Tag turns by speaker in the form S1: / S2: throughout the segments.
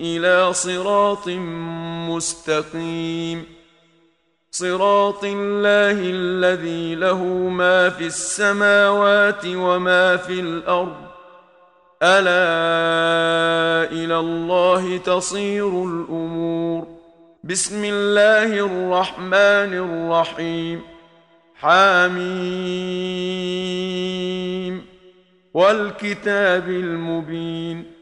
S1: إلى صراط مستقيم. صراط الله الذي له ما في السماوات وما في الأرض. ألا إلى الله تصير الأمور. بسم الله الرحمن الرحيم. حاميم والكتاب المبين.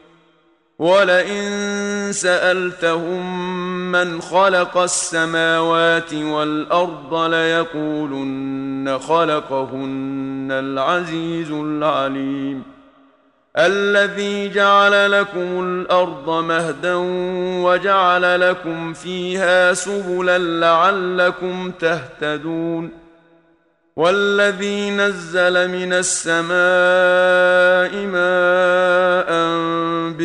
S1: وَلَئِن سَأَلْتَهُمْ مَنْ خَلَقَ السَّمَاوَاتِ وَالْأَرْضَ لَيَقُولُنَّ خَلَقَهُنَّ الْعَزِيزُ الْعَلِيمُ الَّذِي جَعَلَ لَكُمُ الْأَرْضَ مَهْدًا وَجَعَلَ لَكُمْ فِيهَا سُبُلًا لَعَلَّكُمْ تَهْتَدُونَ وَالَّذِي نَزَّلَ مِنَ السَّمَاءِ مَاءً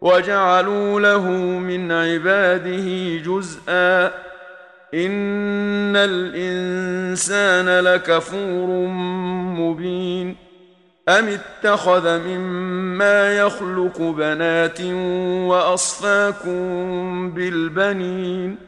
S1: وجعلوا له من عباده جزءا. ان الانسان لكفور مبين. ام اتخذ مما يخلق بنات واصفاكم بالبنين.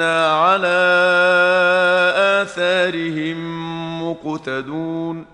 S1: إنا على آثارهم مقتدون